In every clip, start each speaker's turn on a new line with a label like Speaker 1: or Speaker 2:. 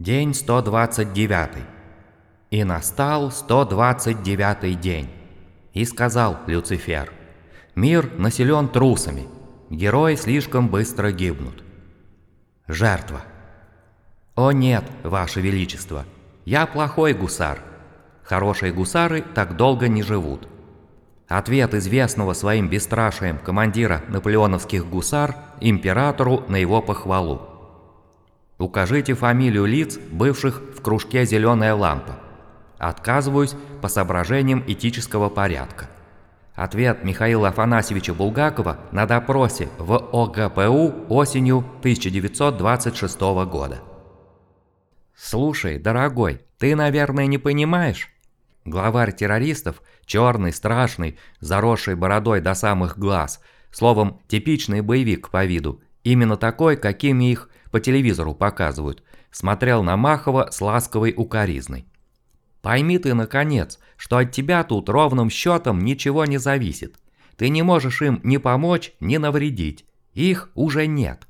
Speaker 1: День 129. И настал 129 день. И сказал Люцифер, «Мир населен трусами, герои слишком быстро гибнут». Жертва. «О нет, Ваше Величество, я плохой гусар. Хорошие гусары так долго не живут». Ответ известного своим бесстрашием командира наполеоновских гусар императору на его похвалу. Укажите фамилию лиц, бывших в кружке «Зеленая лампа». Отказываюсь по соображениям этического порядка. Ответ Михаила Афанасьевича Булгакова на допросе в ОГПУ осенью 1926 года. «Слушай, дорогой, ты, наверное, не понимаешь?» Главарь террористов, черный, страшный, заросший бородой до самых глаз, словом, типичный боевик по виду, именно такой, какими их по телевизору показывают, смотрел на Махова с ласковой укоризной. «Пойми ты, наконец, что от тебя тут ровным счетом ничего не зависит. Ты не можешь им ни помочь, ни навредить. Их уже нет.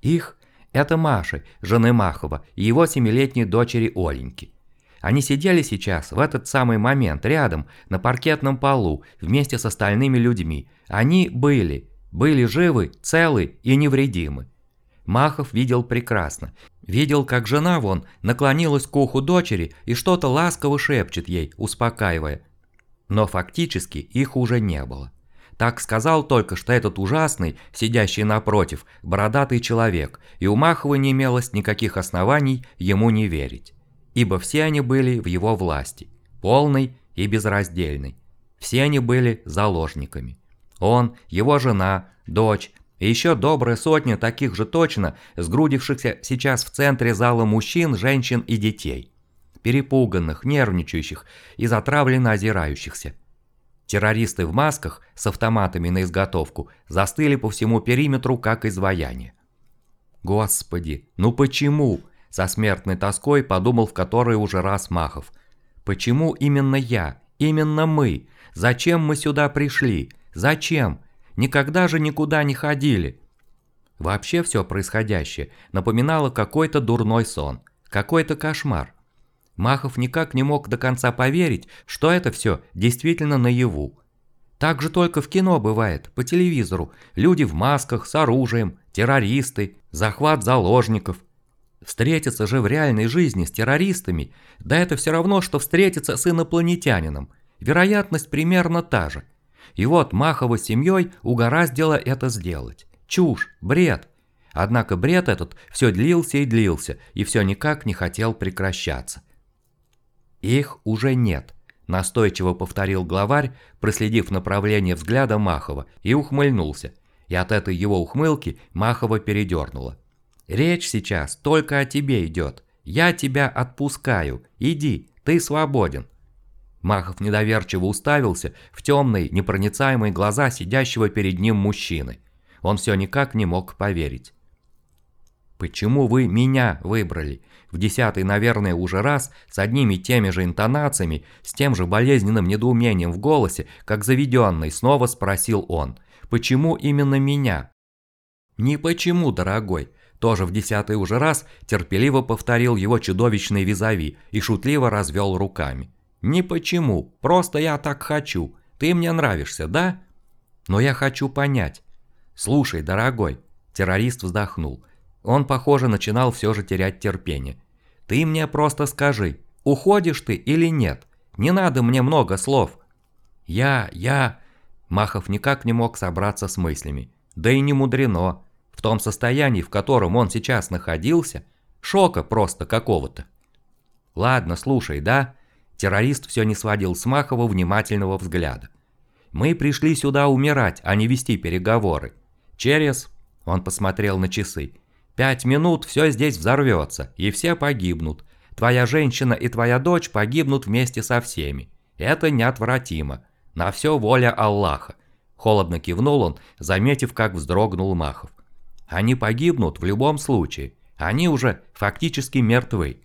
Speaker 1: Их – это Маши, жены Махова, и его семилетней дочери Оленьки. Они сидели сейчас, в этот самый момент, рядом, на паркетном полу, вместе с остальными людьми. Они были, были живы, целы и невредимы. Махов видел прекрасно. Видел, как жена вон наклонилась к уху дочери и что-то ласково шепчет ей, успокаивая. Но фактически их уже не было. Так сказал только, что этот ужасный, сидящий напротив, бородатый человек, и у Махова не имелось никаких оснований ему не верить ибо все они были в его власти, полной и безраздельной. Все они были заложниками. Он, его жена, дочь и еще добрая сотня таких же точно, сгрудившихся сейчас в центре зала мужчин, женщин и детей. Перепуганных, нервничающих и затравленно озирающихся. Террористы в масках с автоматами на изготовку застыли по всему периметру, как изваяние. Господи, ну почему? Со смертной тоской подумал в который уже раз Махов. Почему именно я? Именно мы? Зачем мы сюда пришли? Зачем? Никогда же никуда не ходили. Вообще все происходящее напоминало какой-то дурной сон, какой-то кошмар. Махов никак не мог до конца поверить, что это все действительно наяву. Так же только в кино бывает, по телевизору. Люди в масках, с оружием, террористы, захват заложников – Встретиться же в реальной жизни с террористами, да это все равно, что встретиться с инопланетянином. Вероятность примерно та же. И вот Махова с семьей угораздило это сделать. Чушь, бред. Однако бред этот все длился и длился, и все никак не хотел прекращаться. Их уже нет, настойчиво повторил главарь, проследив направление взгляда Махова, и ухмыльнулся. И от этой его ухмылки Махова передернула. Речь сейчас только о тебе идет. Я тебя отпускаю. Иди, ты свободен». Махов недоверчиво уставился в темные, непроницаемые глаза сидящего перед ним мужчины. Он все никак не мог поверить. «Почему вы меня выбрали?» В десятый, наверное, уже раз, с одними и теми же интонациями, с тем же болезненным недоумением в голосе, как заведенный, снова спросил он. «Почему именно меня?» «Не почему, дорогой тоже в десятый уже раз терпеливо повторил его чудовищный визави и шутливо развел руками. «Не почему, просто я так хочу. Ты мне нравишься, да?» «Но я хочу понять». «Слушай, дорогой», – террорист вздохнул. Он, похоже, начинал все же терять терпение. «Ты мне просто скажи, уходишь ты или нет? Не надо мне много слов». «Я, я...» Махов никак не мог собраться с мыслями. Да и не мудрено. В том состоянии, в котором он сейчас находился, шока просто какого-то. Ладно, слушай, да? Террорист все не сводил с Махова внимательного взгляда. Мы пришли сюда умирать, а не вести переговоры. Через... Он посмотрел на часы. Пять минут все здесь взорвется, и все погибнут. Твоя женщина и твоя дочь погибнут вместе со всеми. Это неотвратимо. На все воля Аллаха. Холодно кивнул он, заметив, как вздрогнул Махов. Они погибнут в любом случае. Они уже фактически мертвы.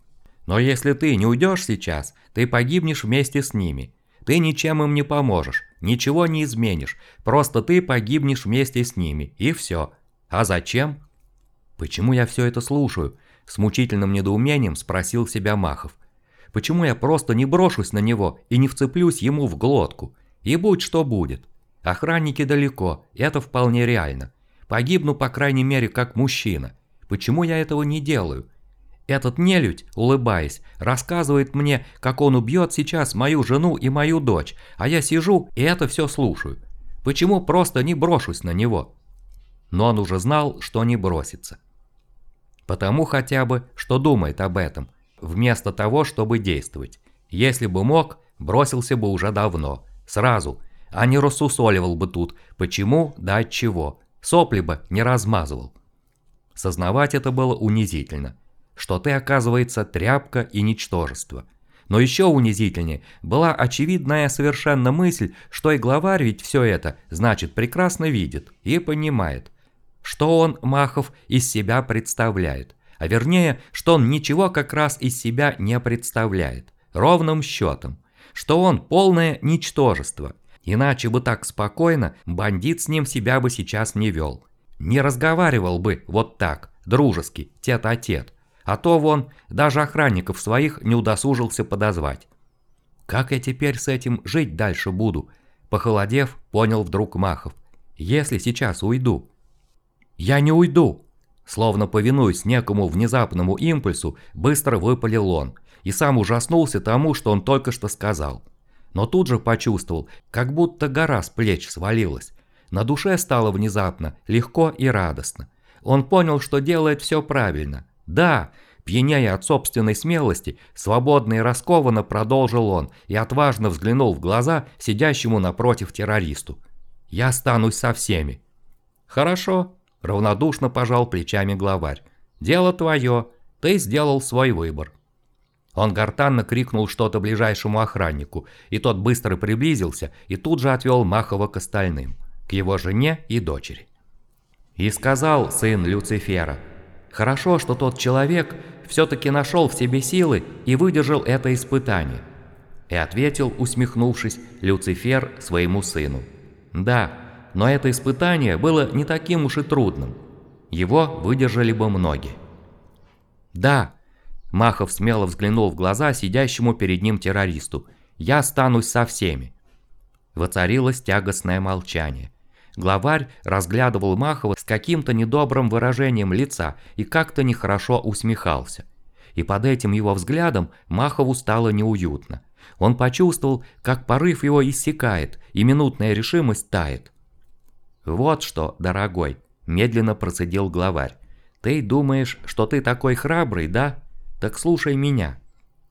Speaker 1: Но если ты не уйдешь сейчас, ты погибнешь вместе с ними. Ты ничем им не поможешь, ничего не изменишь, просто ты погибнешь вместе с ними, и все. А зачем? Почему я все это слушаю? С мучительным недоумением спросил себя Махов. Почему я просто не брошусь на него и не вцеплюсь ему в глотку? И будь что будет. Охранники далеко, это вполне реально. Погибну, по крайней мере, как мужчина. Почему я этого не делаю? Этот нелюдь, улыбаясь, рассказывает мне, как он убьет сейчас мою жену и мою дочь, а я сижу и это все слушаю. Почему просто не брошусь на него? Но он уже знал, что не бросится. Потому хотя бы, что думает об этом, вместо того, чтобы действовать. Если бы мог, бросился бы уже давно, сразу, а не рассусоливал бы тут, почему да чего, сопли бы не размазывал. Сознавать это было унизительно, что ты, оказывается, тряпка и ничтожество. Но еще унизительнее была очевидная совершенно мысль, что и главарь ведь все это, значит, прекрасно видит и понимает, что он, Махов, из себя представляет. А вернее, что он ничего как раз из себя не представляет. Ровным счетом. Что он полное ничтожество. Иначе бы так спокойно бандит с ним себя бы сейчас не вел. Не разговаривал бы вот так, дружески, тет-а-тет. А то вон, даже охранников своих не удосужился подозвать. Как я теперь с этим жить дальше буду? Похолодев, понял вдруг Махов. Если сейчас уйду, «Я не уйду!» Словно повинуясь некому внезапному импульсу, быстро выпалил он, и сам ужаснулся тому, что он только что сказал. Но тут же почувствовал, как будто гора с плеч свалилась. На душе стало внезапно легко и радостно. Он понял, что делает все правильно. Да, пьяняя от собственной смелости, свободно и раскованно продолжил он и отважно взглянул в глаза сидящему напротив террористу. «Я останусь со всеми». «Хорошо», Равнодушно пожал плечами главарь. «Дело твое, ты сделал свой выбор». Он гортанно крикнул что-то ближайшему охраннику, и тот быстро приблизился и тут же отвел Махова к остальным, к его жене и дочери. И сказал сын Люцифера, «Хорошо, что тот человек все-таки нашел в себе силы и выдержал это испытание». И ответил, усмехнувшись, Люцифер своему сыну, «Да, но это испытание было не таким уж и трудным. Его выдержали бы многие. «Да», – Махов смело взглянул в глаза сидящему перед ним террористу, – «я останусь со всеми». Воцарилось тягостное молчание. Главарь разглядывал Махова с каким-то недобрым выражением лица и как-то нехорошо усмехался. И под этим его взглядом Махову стало неуютно. Он почувствовал, как порыв его иссякает, и минутная решимость тает. «Вот что, дорогой», – медленно процедил главарь. «Ты думаешь, что ты такой храбрый, да? Так слушай меня.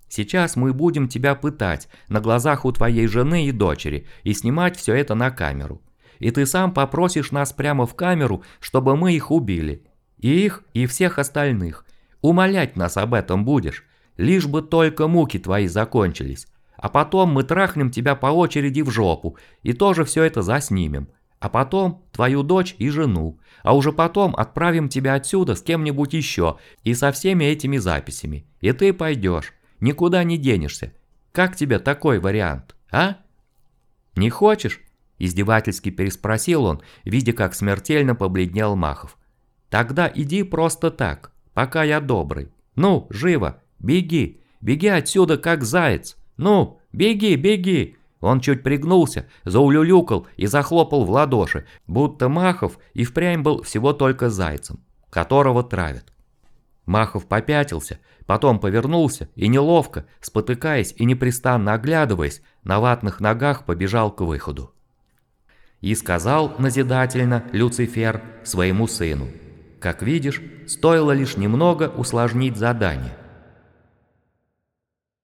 Speaker 1: Сейчас мы будем тебя пытать на глазах у твоей жены и дочери и снимать все это на камеру. И ты сам попросишь нас прямо в камеру, чтобы мы их убили. И их, и всех остальных. Умолять нас об этом будешь, лишь бы только муки твои закончились. А потом мы трахнем тебя по очереди в жопу и тоже все это заснимем а потом твою дочь и жену, а уже потом отправим тебя отсюда с кем-нибудь еще и со всеми этими записями. И ты пойдешь, никуда не денешься. Как тебе такой вариант, а? Не хочешь? Издевательски переспросил он, видя, как смертельно побледнел Махов. Тогда иди просто так, пока я добрый. Ну, живо, беги, беги отсюда как заяц. Ну, беги, беги. Он чуть пригнулся, заулюлюкал и захлопал в ладоши, будто Махов и впрямь был всего только зайцем, которого травят. Махов попятился, потом повернулся и неловко, спотыкаясь и непрестанно оглядываясь, на ватных ногах побежал к выходу. И сказал назидательно Люцифер своему сыну, «Как видишь, стоило лишь немного усложнить задание.